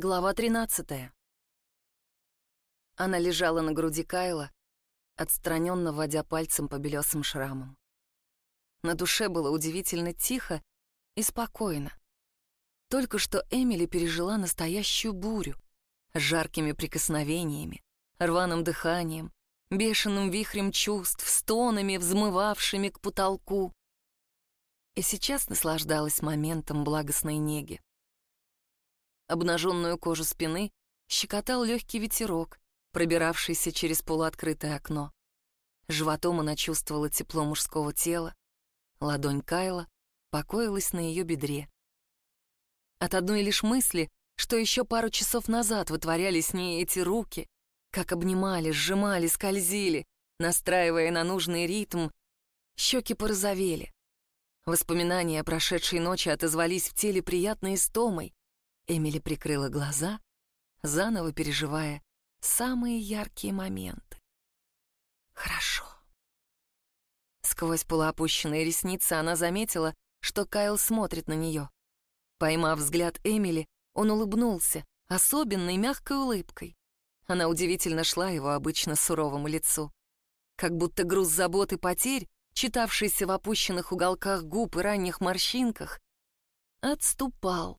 Глава 13. Она лежала на груди Кайла, отстраненно водя пальцем по белесым шрамам. На душе было удивительно тихо и спокойно. Только что Эмили пережила настоящую бурю с жаркими прикосновениями, рваным дыханием, бешеным вихрем чувств, стонами, взмывавшими к потолку. И сейчас наслаждалась моментом благостной неги. Обнаженную кожу спины щекотал легкий ветерок, пробиравшийся через полуоткрытое окно. Животом она чувствовала тепло мужского тела. Ладонь Кайла покоилась на ее бедре. От одной лишь мысли, что еще пару часов назад вытворяли с ней эти руки, как обнимали, сжимали, скользили, настраивая на нужный ритм, щеки порозовели. Воспоминания о прошедшей ночи отозвались в теле приятной истомой, Эмили прикрыла глаза, заново переживая самые яркие моменты. Хорошо. Сквозь полуопущенные ресницы она заметила, что Кайл смотрит на нее. Поймав взгляд Эмили, он улыбнулся, особенной мягкой улыбкой. Она удивительно шла его обычно суровому лицу. Как будто груз забот и потерь, читавшийся в опущенных уголках губ и ранних морщинках, отступал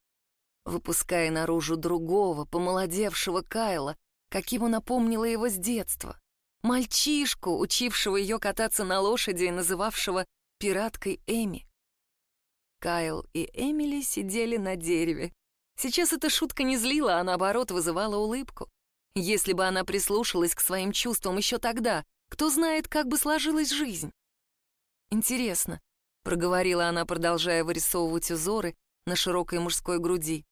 выпуская наружу другого, помолодевшего Кайла, каким он напомнила его с детства. Мальчишку, учившего ее кататься на лошади и называвшего пираткой Эми. Кайл и Эмили сидели на дереве. Сейчас эта шутка не злила, а наоборот вызывала улыбку. Если бы она прислушалась к своим чувствам еще тогда, кто знает, как бы сложилась жизнь. «Интересно», — проговорила она, продолжая вырисовывать узоры на широкой мужской груди.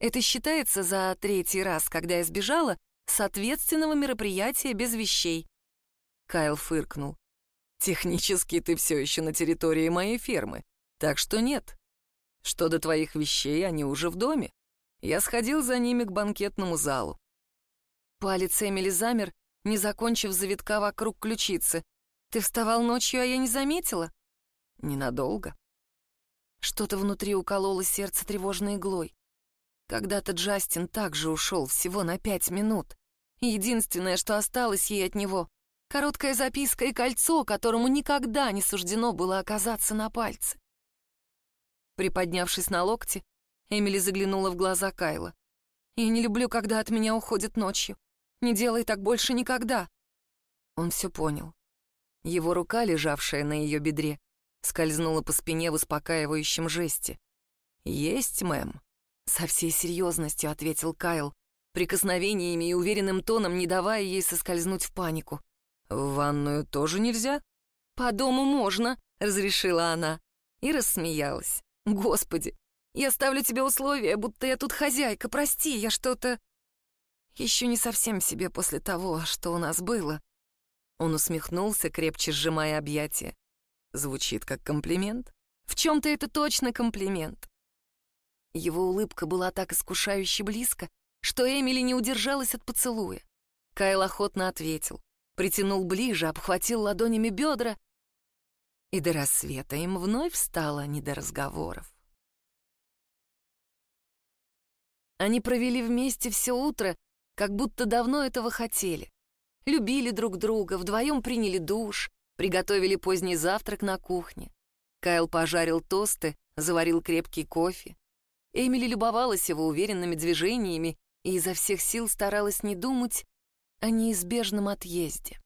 Это считается за третий раз, когда я сбежала с ответственного мероприятия без вещей. Кайл фыркнул. Технически ты все еще на территории моей фермы, так что нет. Что до твоих вещей, они уже в доме. Я сходил за ними к банкетному залу. Палец Эмили замер, не закончив завитка вокруг ключицы. Ты вставал ночью, а я не заметила? Ненадолго. Что-то внутри укололо сердце тревожной иглой. Когда-то Джастин также ушел всего на пять минут. Единственное, что осталось ей от него — короткая записка и кольцо, которому никогда не суждено было оказаться на пальце. Приподнявшись на локте, Эмили заглянула в глаза Кайла. «Я не люблю, когда от меня уходит ночью. Не делай так больше никогда». Он все понял. Его рука, лежавшая на ее бедре, скользнула по спине в успокаивающем жесте. «Есть, мэм», со всей серьезностью ответил Кайл, прикосновениями и уверенным тоном не давая ей соскользнуть в панику. «В ванную тоже нельзя?» «По дому можно», — разрешила она. И рассмеялась. «Господи, я ставлю тебе условия, будто я тут хозяйка, прости, я что-то...» «Еще не совсем себе после того, что у нас было». Он усмехнулся, крепче сжимая объятия. Звучит как комплимент. В чем-то это точно комплимент. Его улыбка была так искушающе близко, что Эмили не удержалась от поцелуя. Кайл охотно ответил, притянул ближе, обхватил ладонями бедра, и до рассвета им вновь стало не до разговоров. Они провели вместе все утро, как будто давно этого хотели. Любили друг друга, вдвоем приняли душ, приготовили поздний завтрак на кухне. Кайл пожарил тосты, заварил крепкий кофе. Эмили любовалась его уверенными движениями и изо всех сил старалась не думать о неизбежном отъезде.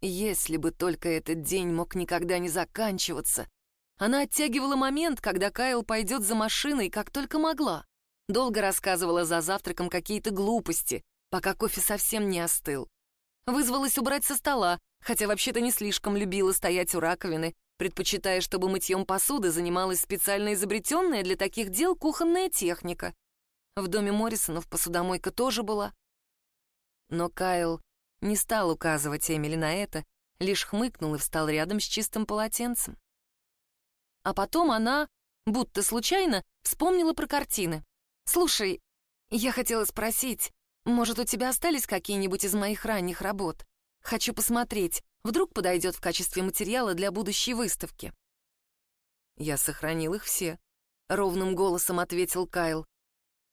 Если бы только этот день мог никогда не заканчиваться, она оттягивала момент, когда Кайл пойдет за машиной, как только могла. Долго рассказывала за завтраком какие-то глупости, пока кофе совсем не остыл. Вызвалась убрать со стола, хотя вообще-то не слишком любила стоять у раковины, предпочитая, чтобы мытьем посуды занималась специально изобретенная для таких дел кухонная техника. В доме Моррисонов посудомойка тоже была. Но Кайл не стал указывать Эмили на это, лишь хмыкнул и встал рядом с чистым полотенцем. А потом она, будто случайно, вспомнила про картины. «Слушай, я хотела спросить, может, у тебя остались какие-нибудь из моих ранних работ? Хочу посмотреть, Вдруг подойдет в качестве материала для будущей выставки. Я сохранил их все, ровным голосом ответил Кайл.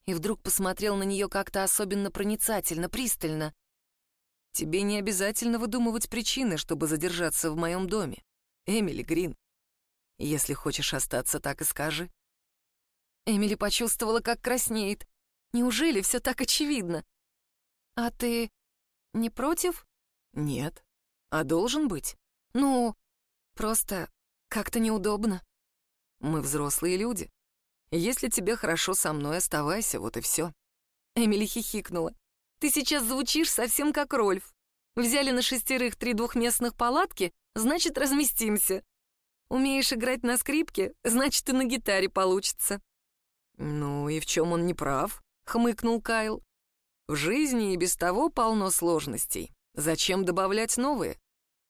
и вдруг посмотрел на нее как-то особенно проницательно, пристально. «Тебе не обязательно выдумывать причины, чтобы задержаться в моем доме. Эмили Грин. Если хочешь остаться, так и скажи». Эмили почувствовала, как краснеет. Неужели все так очевидно? «А ты не против?» «Нет. А должен быть?» «Ну, просто как-то неудобно». «Мы взрослые люди. Если тебе хорошо со мной, оставайся, вот и все». Эмили хихикнула. «Ты сейчас звучишь совсем как Рольф. Взяли на шестерых три двухместных палатки, значит, разместимся. Умеешь играть на скрипке, значит, и на гитаре получится». «Ну и в чем он не прав?» — хмыкнул Кайл. «В жизни и без того полно сложностей. Зачем добавлять новые?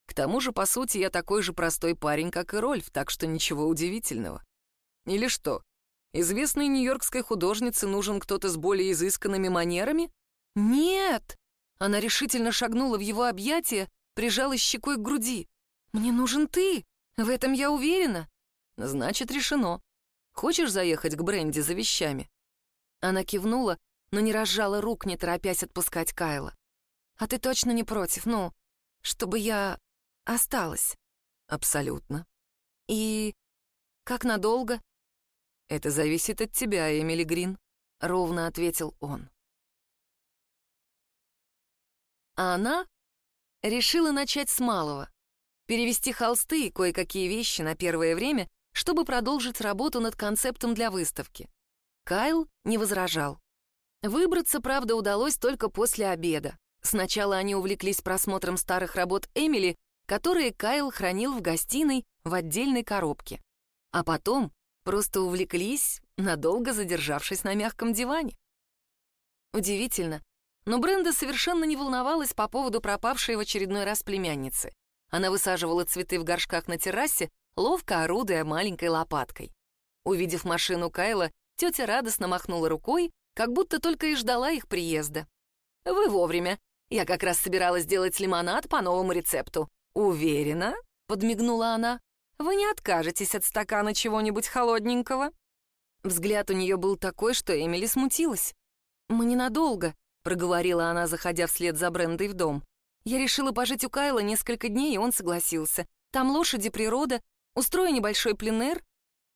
К тому же, по сути, я такой же простой парень, как и Рольф, так что ничего удивительного. Или что, известной нью-йоркской художнице нужен кто-то с более изысканными манерами? Нет! Она решительно шагнула в его объятия, прижалась щекой к груди. «Мне нужен ты! В этом я уверена!» «Значит, решено. Хочешь заехать к Бренди за вещами?» Она кивнула, но не разжала рук, не торопясь отпускать Кайла. «А ты точно не против, ну, чтобы я осталась?» «Абсолютно». «И как надолго?» «Это зависит от тебя, Эмили Грин», — ровно ответил он. А она решила начать с малого. Перевести холсты и кое-какие вещи на первое время, чтобы продолжить работу над концептом для выставки. Кайл не возражал. Выбраться, правда, удалось только после обеда. Сначала они увлеклись просмотром старых работ Эмили, которые Кайл хранил в гостиной в отдельной коробке. А потом просто увлеклись, надолго задержавшись на мягком диване. Удивительно, но Бренда совершенно не волновалась по поводу пропавшей в очередной раз племянницы. Она высаживала цветы в горшках на террасе, ловко орудуя маленькой лопаткой. Увидев машину Кайла, тетя радостно махнула рукой, как будто только и ждала их приезда. «Вы вовремя. Я как раз собиралась сделать лимонад по новому рецепту. Уверена?» — подмигнула она. «Вы не откажетесь от стакана чего-нибудь холодненького?» Взгляд у нее был такой, что Эмили смутилась. «Мы ненадолго», — проговорила она, заходя вслед за Брендой в дом. «Я решила пожить у Кайла несколько дней, и он согласился. Там лошади, природа. Устрою небольшой пленэр».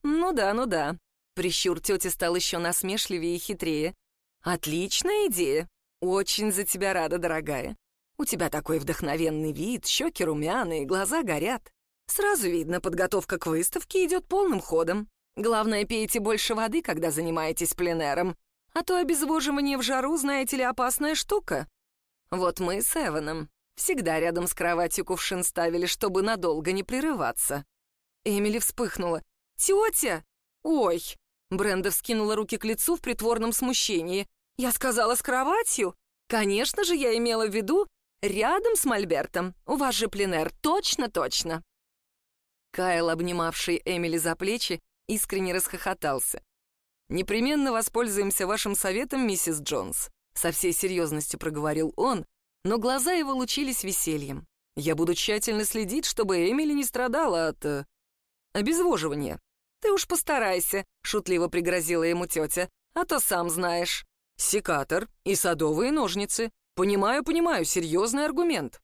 «Ну да, ну да». Прищур тети стал еще насмешливее и хитрее. «Отличная идея. «Очень за тебя рада, дорогая. У тебя такой вдохновенный вид, щеки румяные, глаза горят. Сразу видно, подготовка к выставке идет полным ходом. Главное, пейте больше воды, когда занимаетесь пленером, а то обезвоживание в жару, знаете ли, опасная штука. Вот мы с Эваном всегда рядом с кроватью кувшин ставили, чтобы надолго не прерываться». Эмили вспыхнула. «Тетя! Ой!» Бренда вскинула руки к лицу в притворном смущении. Я сказала с кроватью? Конечно же, я имела в виду рядом с Мольбертом. У вас же пленэр, точно-точно. Кайл, обнимавший Эмили за плечи, искренне расхохотался. «Непременно воспользуемся вашим советом, миссис Джонс», со всей серьезностью проговорил он, но глаза его лучились весельем. «Я буду тщательно следить, чтобы Эмили не страдала от... Э, обезвоживания». «Ты уж постарайся», — шутливо пригрозила ему тетя, «а то сам знаешь». Секатор и садовые ножницы. Понимаю, понимаю, серьезный аргумент.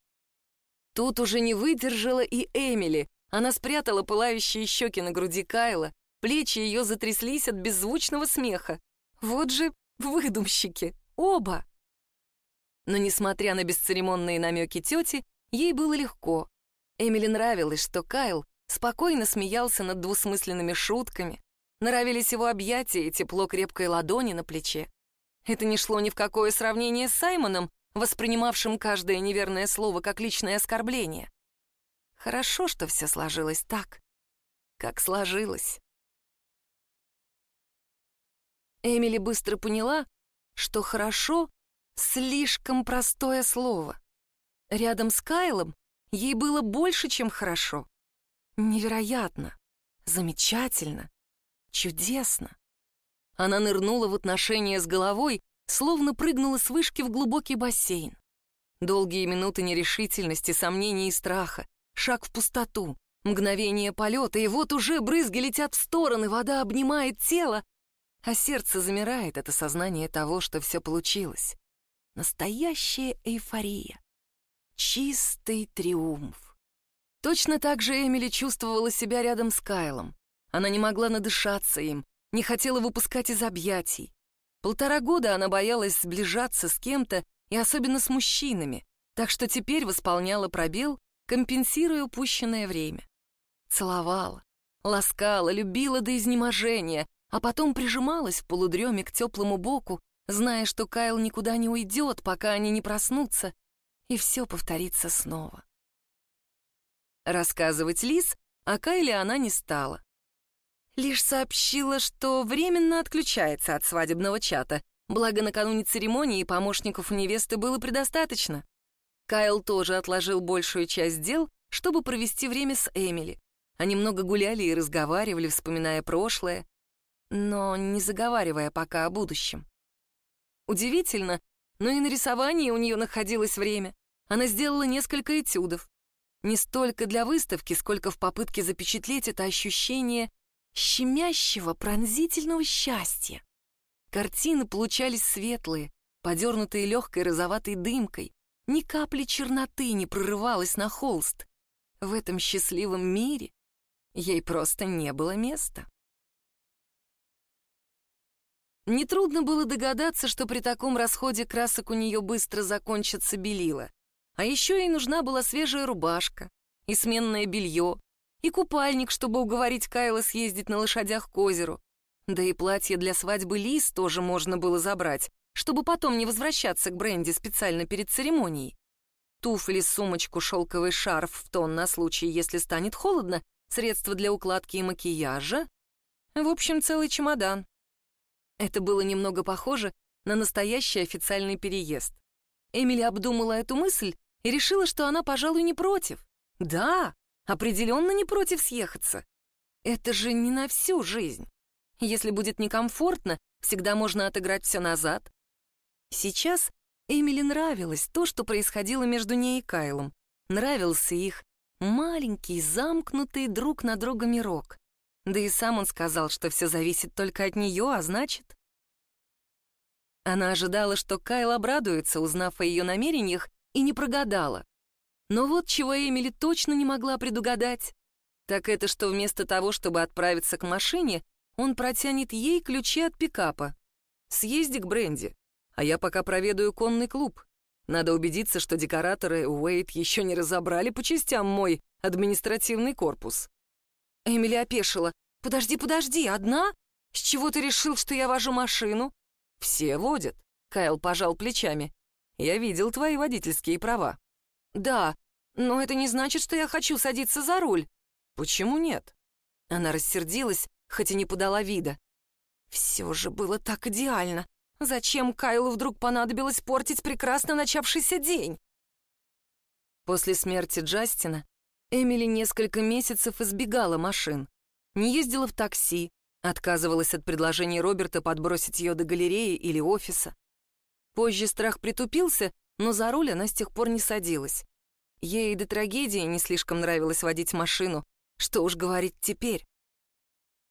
Тут уже не выдержала и Эмили. Она спрятала пылающие щеки на груди Кайла, плечи ее затряслись от беззвучного смеха. Вот же выдумщики, оба. Но, несмотря на бесцеремонные намеки тети, ей было легко. Эмили нравилось, что Кайл спокойно смеялся над двусмысленными шутками. Нравились его объятия и тепло крепкой ладони на плече. Это не шло ни в какое сравнение с Саймоном, воспринимавшим каждое неверное слово как личное оскорбление. Хорошо, что все сложилось так, как сложилось. Эмили быстро поняла, что «хорошо» — слишком простое слово. Рядом с Кайлом ей было больше, чем хорошо. Невероятно, замечательно, чудесно. Она нырнула в отношения с головой, словно прыгнула с вышки в глубокий бассейн. Долгие минуты нерешительности, сомнений и страха, шаг в пустоту, мгновение полета, и вот уже брызги летят в стороны, вода обнимает тело, а сердце замирает от осознания того, что все получилось. Настоящая эйфория. Чистый триумф. Точно так же Эмили чувствовала себя рядом с Кайлом. Она не могла надышаться им, не хотела выпускать из объятий. Полтора года она боялась сближаться с кем-то, и особенно с мужчинами, так что теперь восполняла пробел, компенсируя упущенное время. Целовала, ласкала, любила до изнеможения, а потом прижималась в полудреме к теплому боку, зная, что Кайл никуда не уйдет, пока они не проснутся, и все повторится снова. Рассказывать Лис о Кайле она не стала. Лишь сообщила, что временно отключается от свадебного чата, благо накануне церемонии помощников у невесты было предостаточно. Кайл тоже отложил большую часть дел, чтобы провести время с Эмили. Они много гуляли и разговаривали, вспоминая прошлое, но не заговаривая пока о будущем. Удивительно, но и на рисовании у нее находилось время. Она сделала несколько этюдов. Не столько для выставки, сколько в попытке запечатлеть это ощущение щемящего, пронзительного счастья. Картины получались светлые, подернутые легкой розоватой дымкой. Ни капли черноты не прорывалась на холст. В этом счастливом мире ей просто не было места. Нетрудно было догадаться, что при таком расходе красок у нее быстро закончится белила. А еще ей нужна была свежая рубашка, и сменное белье, и купальник, чтобы уговорить Кайла съездить на лошадях к озеру. Да и платье для свадьбы Лис тоже можно было забрать, чтобы потом не возвращаться к Бренди специально перед церемонией. Туфли, сумочку, шелковый шарф в тон на случай, если станет холодно, средства для укладки и макияжа. В общем, целый чемодан. Это было немного похоже на настоящий официальный переезд. Эмили обдумала эту мысль и решила, что она, пожалуй, не против. Да, определенно не против съехаться. Это же не на всю жизнь. Если будет некомфортно, всегда можно отыграть все назад. Сейчас Эмили нравилось то, что происходило между ней и Кайлом. Нравился их маленький, замкнутый друг на друга мирок. Да и сам он сказал, что все зависит только от нее, а значит... Она ожидала, что Кайл обрадуется, узнав о ее намерениях, и не прогадала. Но вот чего Эмили точно не могла предугадать, так это что вместо того, чтобы отправиться к машине, он протянет ей ключи от пикапа. «Съезди к Бренди, а я пока проведаю конный клуб. Надо убедиться, что декораторы Уэйт еще не разобрали по частям мой административный корпус». Эмили опешила. «Подожди, подожди, одна? С чего ты решил, что я вожу машину?» «Все водят», — Кайл пожал плечами. Я видел твои водительские права». «Да, но это не значит, что я хочу садиться за руль». «Почему нет?» Она рассердилась, хоть и не подала вида. Все же было так идеально. Зачем Кайлу вдруг понадобилось портить прекрасно начавшийся день? После смерти Джастина Эмили несколько месяцев избегала машин. Не ездила в такси, отказывалась от предложений Роберта подбросить ее до галереи или офиса. Позже страх притупился, но за руль она с тех пор не садилась. Ей до трагедии не слишком нравилось водить машину, что уж говорить теперь.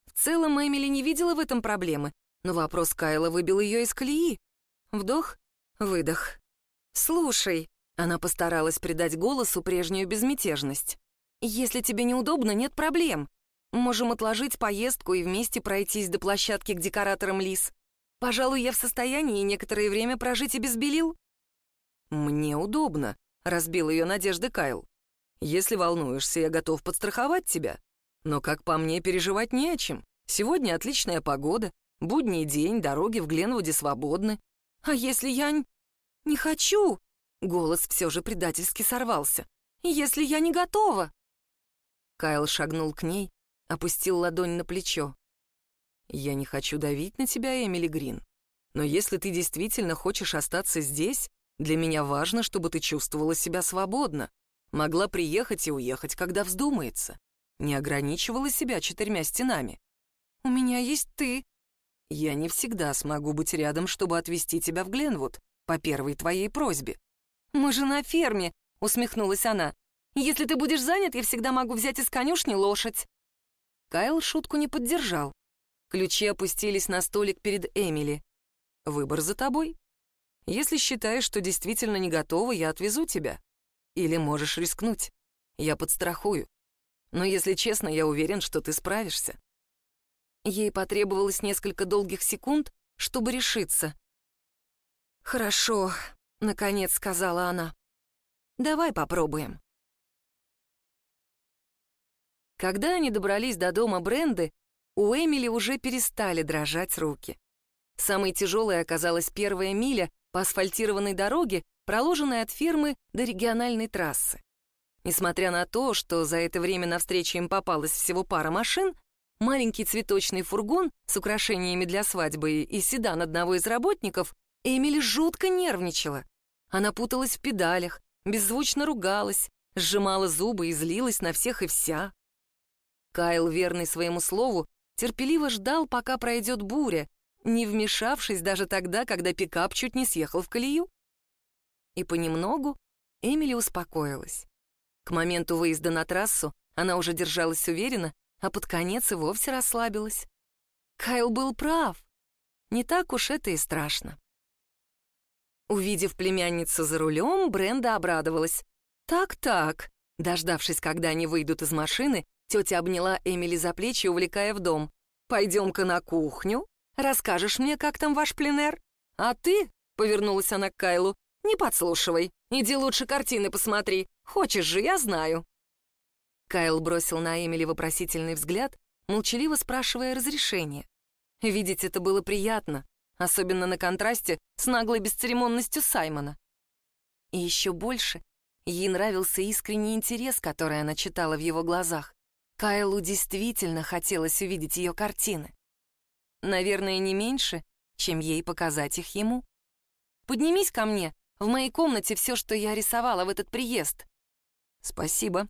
В целом Эмили не видела в этом проблемы, но вопрос Кайла выбил ее из колеи. Вдох, выдох. «Слушай», — она постаралась придать голосу прежнюю безмятежность. «Если тебе неудобно, нет проблем. Можем отложить поездку и вместе пройтись до площадки к декораторам Лис. Пожалуй, я в состоянии некоторое время прожить и без белил». «Мне удобно», — разбил ее надежды Кайл. «Если волнуешься, я готов подстраховать тебя. Но, как по мне, переживать не о чем. Сегодня отличная погода, будний день, дороги в Гленвуде свободны. А если я не хочу?» Голос все же предательски сорвался. «Если я не готова?» Кайл шагнул к ней, опустил ладонь на плечо. «Я не хочу давить на тебя, Эмили Грин. Но если ты действительно хочешь остаться здесь, для меня важно, чтобы ты чувствовала себя свободно, могла приехать и уехать, когда вздумается, не ограничивала себя четырьмя стенами. У меня есть ты. Я не всегда смогу быть рядом, чтобы отвезти тебя в Гленвуд, по первой твоей просьбе. Мы же на ферме, усмехнулась она. Если ты будешь занят, я всегда могу взять из конюшни лошадь. Кайл шутку не поддержал. Ключи опустились на столик перед Эмили. «Выбор за тобой. Если считаешь, что действительно не готова, я отвезу тебя. Или можешь рискнуть. Я подстрахую. Но, если честно, я уверен, что ты справишься». Ей потребовалось несколько долгих секунд, чтобы решиться. «Хорошо», — наконец сказала она. «Давай попробуем». Когда они добрались до дома Бренды, у Эмили уже перестали дрожать руки. Самой тяжелой оказалась первая миля по асфальтированной дороге, проложенной от фермы до региональной трассы. Несмотря на то, что за это время навстречу им попалось всего пара машин, маленький цветочный фургон с украшениями для свадьбы и седан одного из работников, Эмили жутко нервничала. Она путалась в педалях, беззвучно ругалась, сжимала зубы и злилась на всех и вся. Кайл, верный своему слову, терпеливо ждал, пока пройдет буря, не вмешавшись даже тогда, когда пикап чуть не съехал в колею. И понемногу Эмили успокоилась. К моменту выезда на трассу она уже держалась уверенно, а под конец и вовсе расслабилась. Кайл был прав. Не так уж это и страшно. Увидев племянницу за рулем, Бренда обрадовалась. «Так-так». Дождавшись, когда они выйдут из машины, Тетя обняла Эмили за плечи, увлекая в дом. «Пойдем-ка на кухню. Расскажешь мне, как там ваш пленэр? А ты, — повернулась она к Кайлу, — не подслушивай. Иди лучше картины посмотри. Хочешь же, я знаю». Кайл бросил на Эмили вопросительный взгляд, молчаливо спрашивая разрешения. Видеть это было приятно, особенно на контрасте с наглой бесцеремонностью Саймона. И еще больше ей нравился искренний интерес, который она читала в его глазах. Кайлу действительно хотелось увидеть ее картины. Наверное, не меньше, чем ей показать их ему. «Поднимись ко мне, в моей комнате все, что я рисовала в этот приезд». «Спасибо».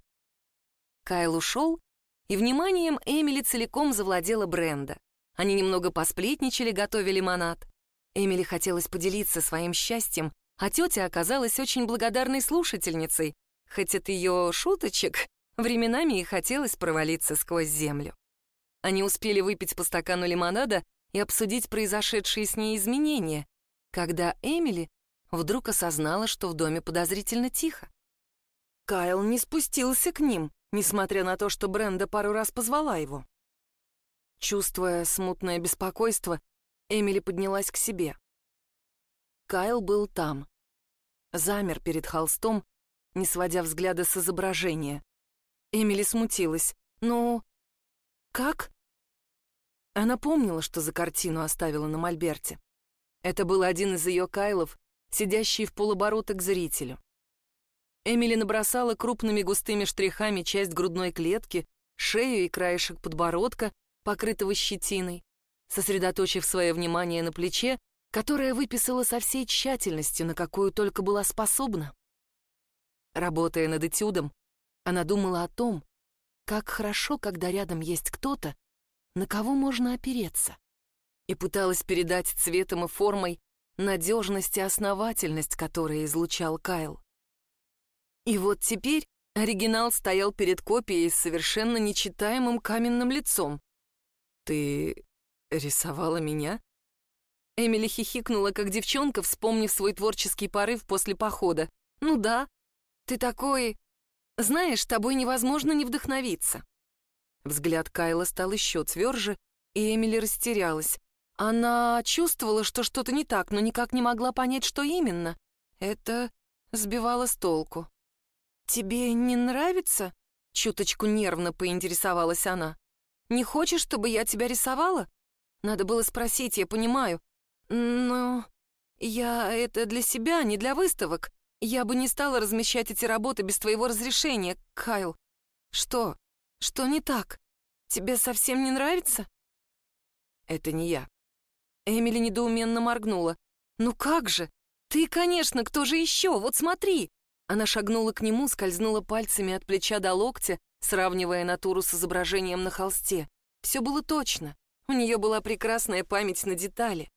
Кайл ушел, и вниманием Эмили целиком завладела Бренда. Они немного посплетничали, готовя лимонад. Эмили хотелось поделиться своим счастьем, а тетя оказалась очень благодарной слушательницей, хоть от ее шуточек Временами и хотелось провалиться сквозь землю. Они успели выпить по стакану лимонада и обсудить произошедшие с ней изменения, когда Эмили вдруг осознала, что в доме подозрительно тихо. Кайл не спустился к ним, несмотря на то, что Бренда пару раз позвала его. Чувствуя смутное беспокойство, Эмили поднялась к себе. Кайл был там. Замер перед холстом, не сводя взгляда с изображения. Эмили смутилась. «Ну, как?» Она помнила, что за картину оставила на мольберте. Это был один из ее кайлов, сидящий в полоборота к зрителю. Эмили набросала крупными густыми штрихами часть грудной клетки, шею и краешек подбородка, покрытого щетиной, сосредоточив свое внимание на плече, которое выписала со всей тщательностью, на какую только была способна. Работая над этюдом, она думала о том, как хорошо, когда рядом есть кто-то, на кого можно опереться, и пыталась передать цветом и формой надежность и основательность, которые излучал Кайл. И вот теперь оригинал стоял перед копией с совершенно нечитаемым каменным лицом. «Ты рисовала меня?» Эмили хихикнула, как девчонка, вспомнив свой творческий порыв после похода. «Ну да, ты такой знаешь, тобой невозможно не вдохновиться». Взгляд Кайла стал еще тверже, и Эмили растерялась. Она чувствовала, что что-то не так, но никак не могла понять, что именно. Это сбивало с толку. «Тебе не нравится?» — чуточку нервно поинтересовалась она. «Не хочешь, чтобы я тебя рисовала?» Надо было спросить, я понимаю. Но я это для себя, не для выставок. Я бы не стала размещать эти работы без твоего разрешения, Кайл. Что? Что не так? Тебе совсем не нравится? Это не я. Эмили недоуменно моргнула. Ну как же? Ты, конечно, кто же еще? Вот смотри. Она шагнула к нему, скользнула пальцами от плеча до локтя, сравнивая натуру с изображением на холсте. Все было точно. У нее была прекрасная память на детали.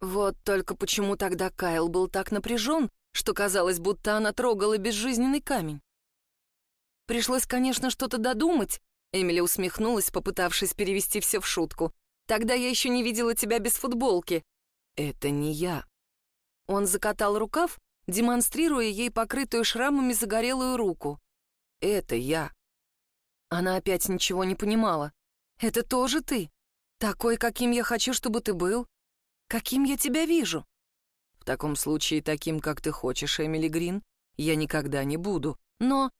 Вот только почему тогда Кайл был так напряжен, что казалось, будто она трогала безжизненный камень. Пришлось, конечно, что-то додумать, Эмили усмехнулась, попытавшись перевести все в шутку. «Тогда я еще не видела тебя без футболки». «Это не я». Он закатал рукав, демонстрируя ей покрытую шрамами загорелую руку. «Это я». Она опять ничего не понимала. «Это тоже ты? Такой, каким я хочу, чтобы ты был? Каким я тебя вижу?» «В таком случае, таким, как ты хочешь, Эмили Грин, я никогда не буду. Но...»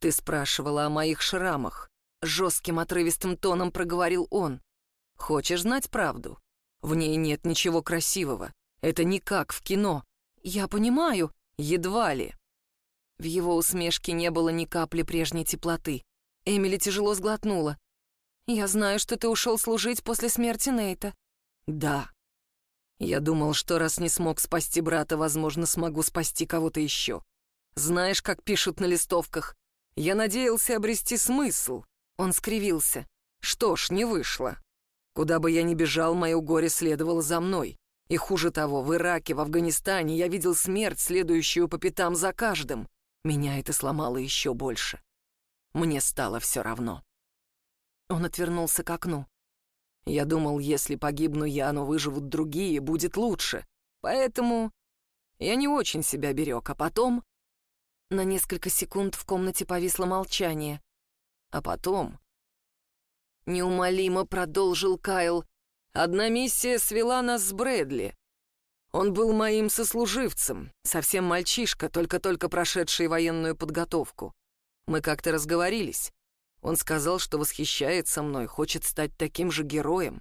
«Ты спрашивала о моих шрамах», — жестким отрывистым тоном проговорил он. «Хочешь знать правду? В ней нет ничего красивого. Это не как в кино. Я понимаю, едва ли». В его усмешке не было ни капли прежней теплоты. Эмили тяжело сглотнула. «Я знаю, что ты ушел служить после смерти Нейта». «Да». Я думал, что раз не смог спасти брата, возможно, смогу спасти кого-то еще. Знаешь, как пишут на листовках? Я надеялся обрести смысл. Он скривился. Что ж, не вышло. Куда бы я ни бежал, мое горе следовало за мной. И хуже того, в Ираке, в Афганистане я видел смерть, следующую по пятам за каждым. Меня это сломало еще больше. Мне стало все равно. Он отвернулся к окну. Я думал, если погибну я, но выживут другие, будет лучше. Поэтому я не очень себя берег, а потом... На несколько секунд в комнате повисло молчание. А потом... Неумолимо продолжил Кайл. Одна миссия свела нас с Брэдли. Он был моим сослуживцем, совсем мальчишка, только-только прошедший военную подготовку. Мы как-то разговорились. Он сказал, что восхищается мной, хочет стать таким же героем.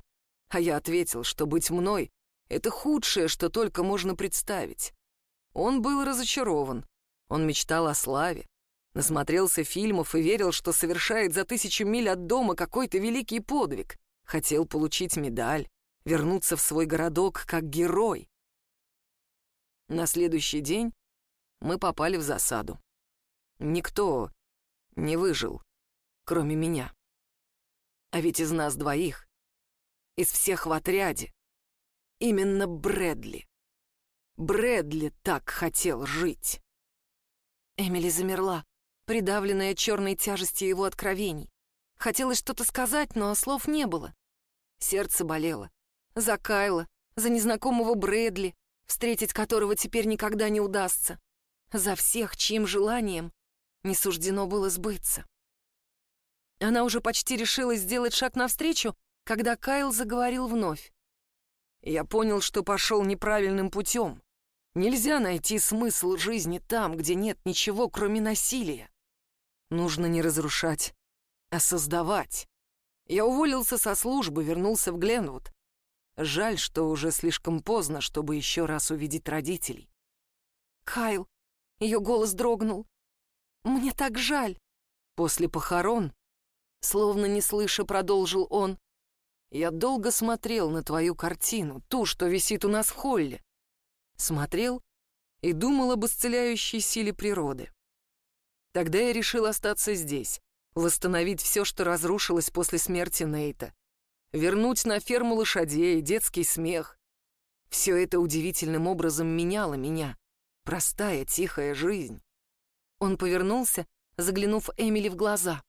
А я ответил, что быть мной — это худшее, что только можно представить. Он был разочарован. Он мечтал о славе, насмотрелся фильмов и верил, что совершает за тысячу миль от дома какой-то великий подвиг. Хотел получить медаль, вернуться в свой городок как герой. На следующий день мы попали в засаду. Никто не выжил кроме меня. А ведь из нас двоих, из всех в отряде, именно Брэдли. Брэдли так хотел жить. Эмили замерла, придавленная черной тяжестью его откровений. Хотелось что-то сказать, но слов не было. Сердце болело. За Кайла, за незнакомого Брэдли, встретить которого теперь никогда не удастся. За всех, чьим желанием не суждено было сбыться. Она уже почти решила сделать шаг навстречу, когда Кайл заговорил вновь. Я понял, что пошел неправильным путем. Нельзя найти смысл жизни там, где нет ничего, кроме насилия. Нужно не разрушать, а создавать. Я уволился со службы, вернулся в Гленвуд. Жаль, что уже слишком поздно, чтобы еще раз увидеть родителей. Кайл, ее голос дрогнул. Мне так жаль. После похорон Словно не слыша, продолжил он. «Я долго смотрел на твою картину, ту, что висит у нас в холле. Смотрел и думал об исцеляющей силе природы. Тогда я решил остаться здесь, восстановить все, что разрушилось после смерти Нейта, вернуть на ферму лошадей, детский смех. Все это удивительным образом меняло меня. Простая, тихая жизнь. Он повернулся, заглянув Эмили в глаза.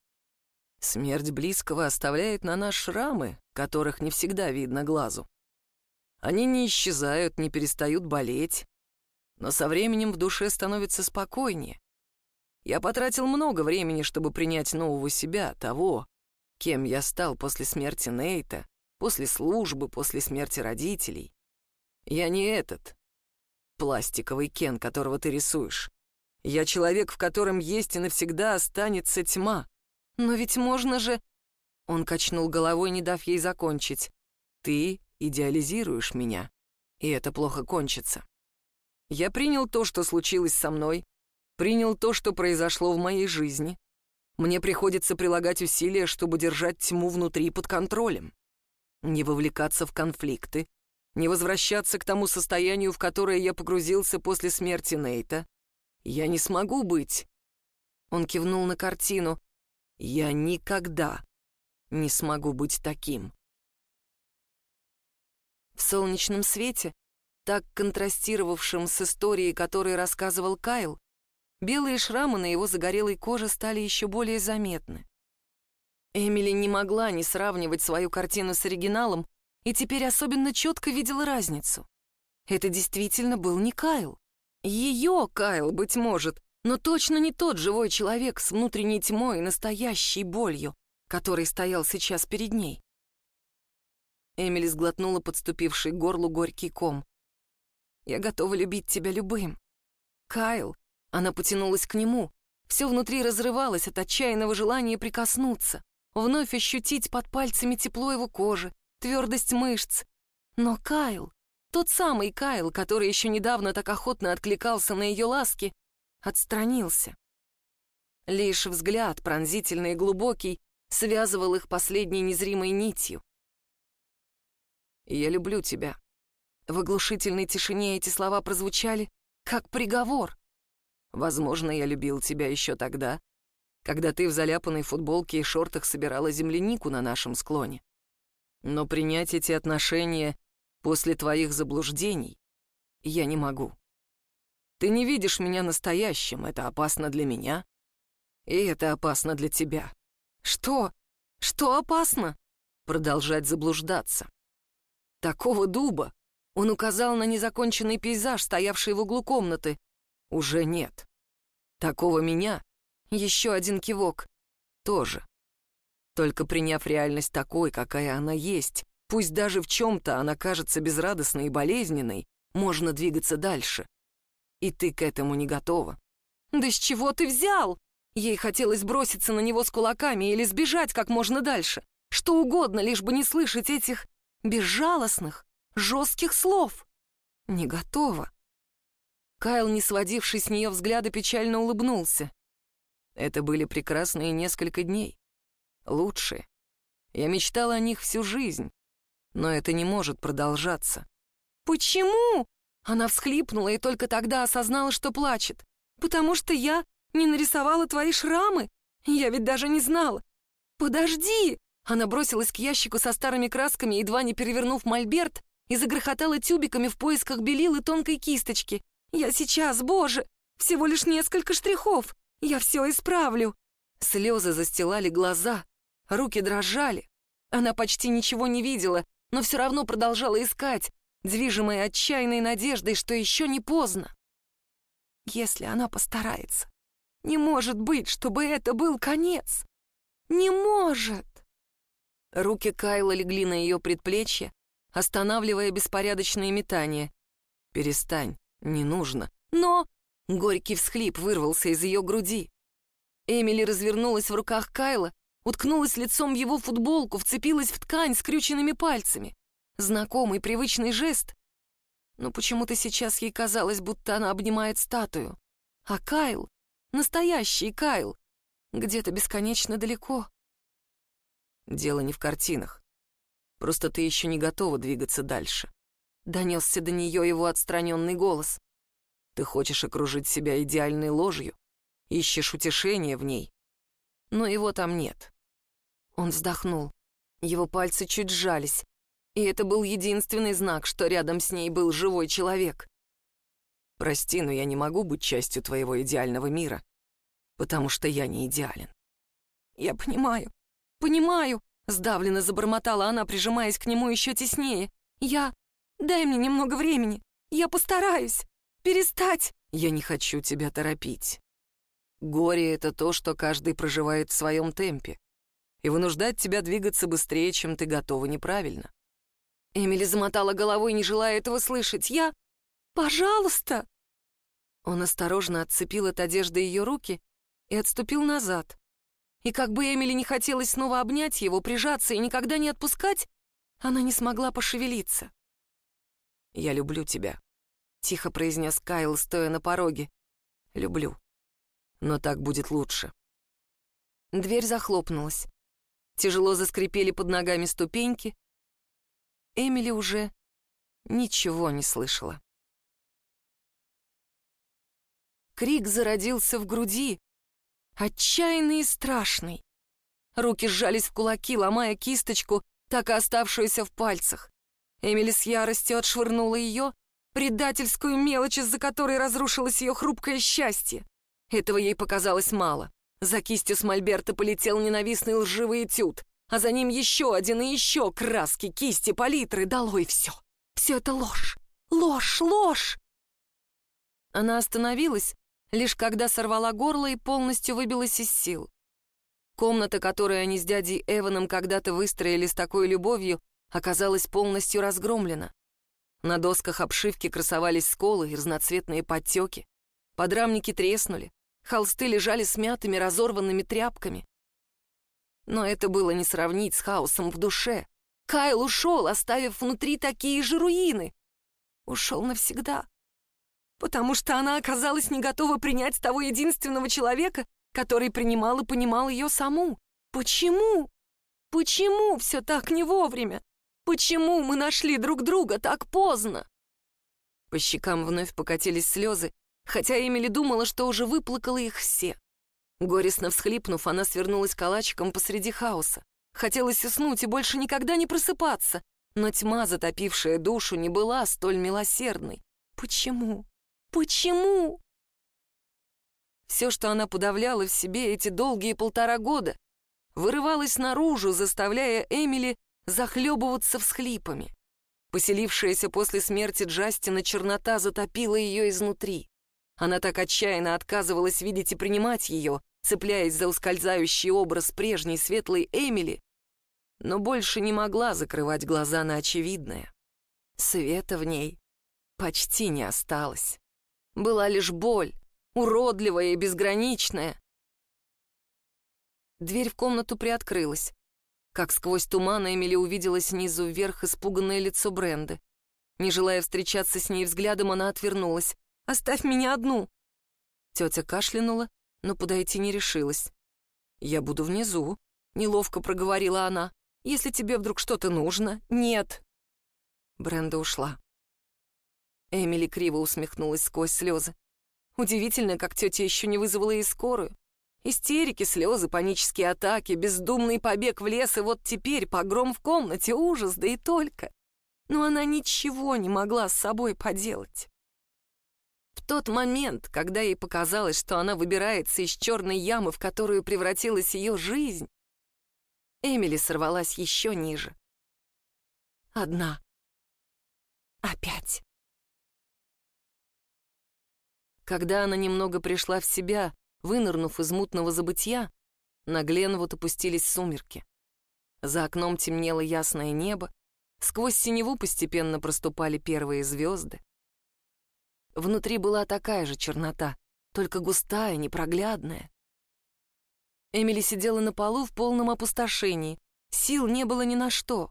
Смерть близкого оставляет на нас шрамы, которых не всегда видно глазу. Они не исчезают, не перестают болеть, но со временем в душе становится спокойнее. Я потратил много времени, чтобы принять нового себя, того, кем я стал после смерти Нейта, после службы, после смерти родителей. Я не этот пластиковый Кен, которого ты рисуешь. Я человек, в котором есть и навсегда останется тьма. «Но ведь можно же...» Он качнул головой, не дав ей закончить. «Ты идеализируешь меня, и это плохо кончится. Я принял то, что случилось со мной, принял то, что произошло в моей жизни. Мне приходится прилагать усилия, чтобы держать тьму внутри под контролем. Не вовлекаться в конфликты, не возвращаться к тому состоянию, в которое я погрузился после смерти Нейта. Я не смогу быть...» Он кивнул на картину. Я никогда не смогу быть таким. В солнечном свете, так контрастировавшем с историей, которую рассказывал Кайл, белые шрамы на его загорелой коже стали еще более заметны. Эмили не могла не сравнивать свою картину с оригиналом и теперь особенно четко видела разницу. Это действительно был не Кайл. Ее Кайл, быть может, но точно не тот живой человек с внутренней тьмой и настоящей болью, который стоял сейчас перед ней. Эмили сглотнула подступивший к горлу горький ком. «Я готова любить тебя любым». «Кайл», она потянулась к нему, все внутри разрывалось от отчаянного желания прикоснуться, вновь ощутить под пальцами тепло его кожи, твердость мышц. Но Кайл, тот самый Кайл, который еще недавно так охотно откликался на ее ласки, отстранился. Лишь взгляд, пронзительный и глубокий, связывал их последней незримой нитью. «Я люблю тебя». В оглушительной тишине эти слова прозвучали, как приговор. «Возможно, я любил тебя еще тогда, когда ты в заляпанной футболке и шортах собирала землянику на нашем склоне. Но принять эти отношения после твоих заблуждений я не могу. Ты не видишь меня настоящим, это опасно для меня, и это опасно для тебя. Что? Что опасно? Продолжать заблуждаться. Такого дуба, он указал на незаконченный пейзаж, стоявший в углу комнаты, уже нет. Такого меня, еще один кивок, тоже. Только приняв реальность такой, какая она есть, пусть даже в чем-то она кажется безрадостной и болезненной, можно двигаться дальше. И ты к этому не готова. «Да с чего ты взял?» Ей хотелось броситься на него с кулаками или сбежать как можно дальше. Что угодно, лишь бы не слышать этих безжалостных, жестких слов. Не готова. Кайл, не сводивший с нее взгляда, печально улыбнулся. Это были прекрасные несколько дней лучшие. Я мечтала о них всю жизнь, но это не может продолжаться. «Почему?» Она всхлипнула и только тогда осознала, что плачет. «Потому что я не нарисовала твои шрамы? Я ведь даже не знала. Подожди!» Она бросилась к ящику со старыми красками, едва не перевернув мольберт, и загрохотала тюбиками в поисках белил и тонкой кисточки. «Я сейчас, боже! Всего лишь несколько штрихов! Я все исправлю!» Слезы застилали глаза, Руки дрожали. Она почти ничего не видела, но все равно продолжала искать, движимая отчаянной надеждой, что еще не поздно. Если она постарается, не может быть, чтобы это был конец. Не может! Руки Кайла легли на ее предплечье, останавливая беспорядочные метания. «Перестань, не нужно». «Но...» — горький всхлип вырвался из ее груди. Эмили развернулась в руках Кайла, уткнулась лицом в его футболку, вцепилась в ткань скрюченными пальцами. Знакомый, привычный жест. Но почему-то сейчас ей казалось, будто она обнимает статую. А Кайл, настоящий Кайл, где-то бесконечно далеко. Дело не в картинах. Просто ты еще не готова двигаться дальше. Донесся до нее его отстраненный голос. Ты хочешь окружить себя идеальной ложью, ищешь утешение в ней, но его там нет. Он вздохнул. Его пальцы чуть сжались. И это был единственный знак, что рядом с ней был живой человек. «Прости, но я не могу быть частью твоего идеального мира, потому что я не идеален». «Я понимаю, понимаю», — сдавленно забормотала она, прижимаясь к нему еще теснее. «Я... Дай мне немного времени. Я постараюсь. Перестать!» «Я не хочу тебя торопить. Горе — это то, что каждый проживает в своем темпе и вынуждать тебя двигаться быстрее, чем ты готова, неправильно. Эмили замотала головой, не желая этого слышать. «Я... Пожалуйста!» Он осторожно отцепил от одежды ее руки и отступил назад. И как бы Эмили не хотелось снова обнять его, прижаться и никогда не отпускать, она не смогла пошевелиться. «Я люблю тебя», — тихо произнес Кайл, стоя на пороге. «Люблю. Но так будет лучше». Дверь захлопнулась. Тяжело заскрипели под ногами ступеньки. Эмили уже ничего не слышала. Крик зародился в груди, отчаянный и страшный. Руки сжались в кулаки, ломая кисточку, так и оставшуюся в пальцах. Эмили с яростью отшвырнула ее, предательскую мелочь, из-за которой разрушилось ее хрупкое счастье. Этого ей показалось мало. За кистью с мольберта полетел ненавистный лживый этюд, а за ним еще один и еще краски, кисти, палитры, долой все. Все это ложь, ложь, ложь. Она остановилась, лишь когда сорвала горло и полностью выбилась из сил. Комната, которую они с дядей Эваном когда-то выстроили с такой любовью, оказалась полностью разгромлена. На досках обшивки красовались сколы и разноцветные подтеки. Подрамники треснули, холсты лежали смятыми, разорванными тряпками. Но это было не сравнить с хаосом в душе. Кайл ушел, оставив внутри такие же руины. Ушел навсегда. Потому что она оказалась не готова принять того единственного человека, который принимал и понимал ее саму. Почему? Почему все так не вовремя? Почему мы нашли друг друга так поздно? По щекам вновь покатились слезы, хотя Эмили думала, что уже выплакала их все. Горестно всхлипнув, она свернулась калачиком посреди хаоса. Хотелось уснуть и больше никогда не просыпаться, но тьма, затопившая душу, не была столь милосердной. Почему? Почему? Все, что она подавляла в себе эти долгие полтора года, вырывалось наружу, заставляя Эмили захлебываться всхлипами. Поселившаяся после смерти Джастина чернота затопила ее изнутри. Она так отчаянно отказывалась видеть и принимать ее, цепляясь за ускользающий образ прежней светлой Эмили, но больше не могла закрывать глаза на очевидное. Света в ней почти не осталось. Была лишь боль, уродливая и безграничная. Дверь в комнату приоткрылась. Как сквозь туман Эмили увидела снизу вверх испуганное лицо Бренды. Не желая встречаться с ней взглядом, она отвернулась. «Оставь меня одну!» Тетя кашлянула, но подойти не решилась. «Я буду внизу», — неловко проговорила она. «Если тебе вдруг что-то нужно...» «Нет». Бренда ушла. Эмили криво усмехнулась сквозь слезы. Удивительно, как тетя еще не вызвала ей скорую. Истерики, слезы, панические атаки, бездумный побег в лес, и вот теперь погром в комнате, ужас, да и только. Но она ничего не могла с собой поделать. В тот момент, когда ей показалось, что она выбирается из черной ямы, в которую превратилась ее жизнь, Эмили сорвалась еще ниже. Одна. Опять. Когда она немного пришла в себя, вынырнув из мутного забытья, на Гленвуд опустились сумерки. За окном темнело ясное небо, сквозь синеву постепенно проступали первые звезды. Внутри была такая же чернота, только густая, непроглядная. Эмили сидела на полу в полном опустошении. Сил не было ни на что.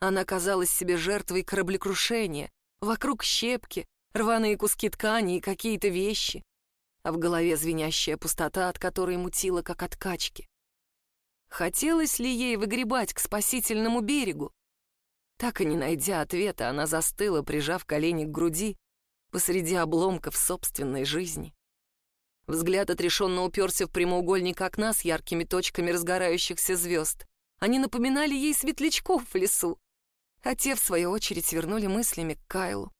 Она казалась себе жертвой кораблекрушения. Вокруг щепки, рваные куски ткани и какие-то вещи. А в голове звенящая пустота, от которой мутила, как от качки. Хотелось ли ей выгребать к спасительному берегу? Так и не найдя ответа, она застыла, прижав колени к груди, посреди обломков собственной жизни. Взгляд отрешенно уперся в прямоугольник окна с яркими точками разгорающихся звезд. Они напоминали ей светлячков в лесу, а те, в свою очередь, свернули мыслями к Кайлу.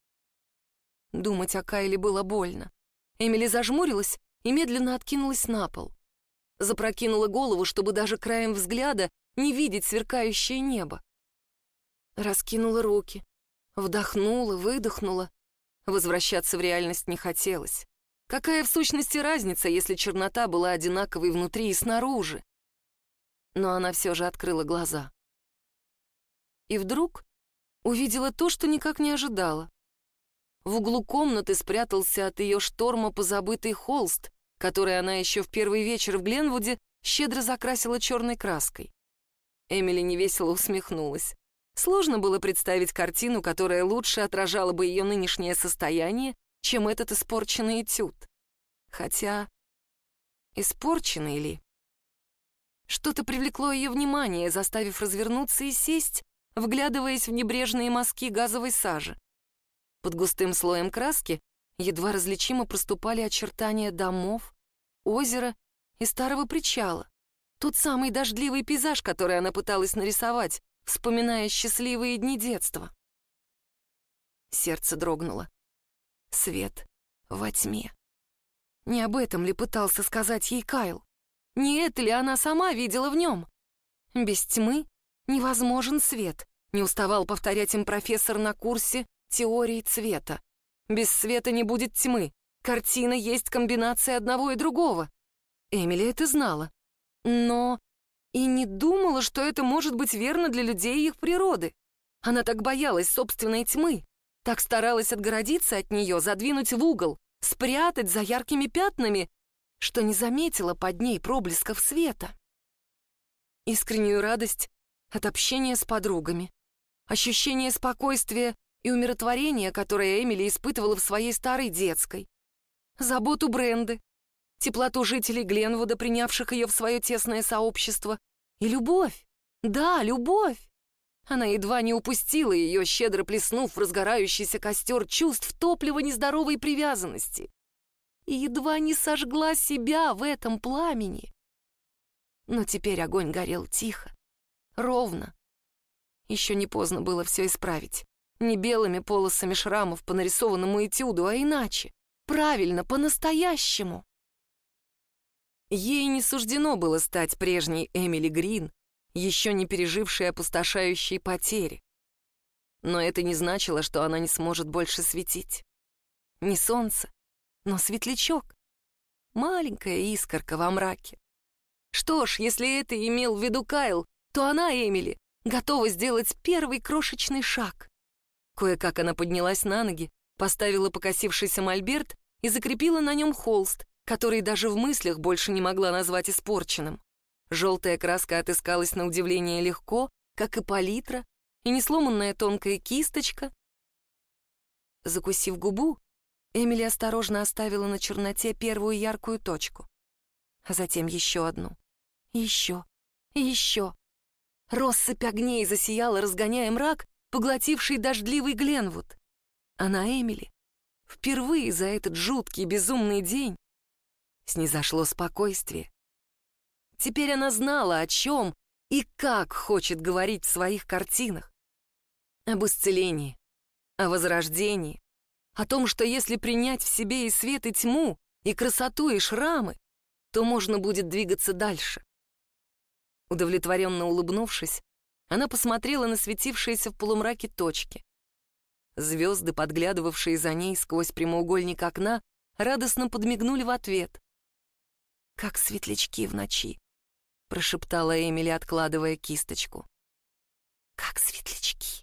Думать о Кайле было больно. Эмили зажмурилась и медленно откинулась на пол. Запрокинула голову, чтобы даже краем взгляда не видеть сверкающее небо. Раскинула руки, вдохнула, выдохнула Возвращаться в реальность не хотелось. Какая в сущности разница, если чернота была одинаковой внутри и снаружи? Но она все же открыла глаза. И вдруг увидела то, что никак не ожидала. В углу комнаты спрятался от ее шторма позабытый холст, который она еще в первый вечер в Гленвуде щедро закрасила черной краской. Эмили невесело усмехнулась. Сложно было представить картину, которая лучше отражала бы ее нынешнее состояние, чем этот испорченный этюд. Хотя, испорченный ли? Что-то привлекло ее внимание, заставив развернуться и сесть, вглядываясь в небрежные мазки газовой сажи. Под густым слоем краски едва различимо проступали очертания домов, озера и старого причала. Тот самый дождливый пейзаж, который она пыталась нарисовать, вспоминая счастливые дни детства. Сердце дрогнуло. Свет во тьме. Не об этом ли пытался сказать ей Кайл? Не это ли она сама видела в нем? Без тьмы невозможен свет, не уставал повторять им профессор на курсе теории цвета. Без света не будет тьмы. Картина есть комбинация одного и другого. Эмили это знала. Но и не думала, что это может быть верно для людей и их природы. Она так боялась собственной тьмы, так старалась отгородиться от нее, задвинуть в угол, спрятать за яркими пятнами, что не заметила под ней проблесков света. Искреннюю радость от общения с подругами, ощущение спокойствия и умиротворения, которое Эмили испытывала в своей старой детской, заботу Бренды, теплоту жителей Гленвуда, принявших ее в свое тесное сообщество, и любовь. Да, любовь. Она едва не упустила ее, щедро плеснув в разгорающийся костер чувств топлива нездоровой привязанности. И едва не сожгла себя в этом пламени. Но теперь огонь горел тихо, ровно. Еще не поздно было все исправить. Не белыми полосами шрамов по нарисованному этюду, а иначе. Правильно, по-настоящему. Ей не суждено было стать прежней Эмили Грин, еще не пережившей опустошающей потери. Но это не значило, что она не сможет больше светить. Не солнце, но светлячок. Маленькая искорка во мраке. Что ж, если это имел в виду Кайл, то она, Эмили, готова сделать первый крошечный шаг. Кое-как она поднялась на ноги, поставила покосившийся мольберт и закрепила на нем холст, который даже в мыслях больше не могла назвать испорченным. Желтая краска отыскалась на удивление легко, как и палитра, и несломанная тонкая кисточка. Закусив губу, Эмили осторожно оставила на черноте первую яркую точку, а затем еще одну. Еще, еще. Россыпь огней засияла, разгоняя мрак, поглотивший дождливый Гленвуд. А на Эмили впервые за этот жуткий безумный день снизошло спокойствие. Теперь она знала, о чем и как хочет говорить в своих картинах. Об исцелении, о возрождении, о том, что если принять в себе и свет, и тьму, и красоту, и шрамы, то можно будет двигаться дальше. Удовлетворенно улыбнувшись, она посмотрела на светившиеся в полумраке точки. Звезды, подглядывавшие за ней сквозь прямоугольник окна, радостно подмигнули в ответ. «Как светлячки в ночи», — прошептала Эмили, откладывая кисточку. «Как светлячки».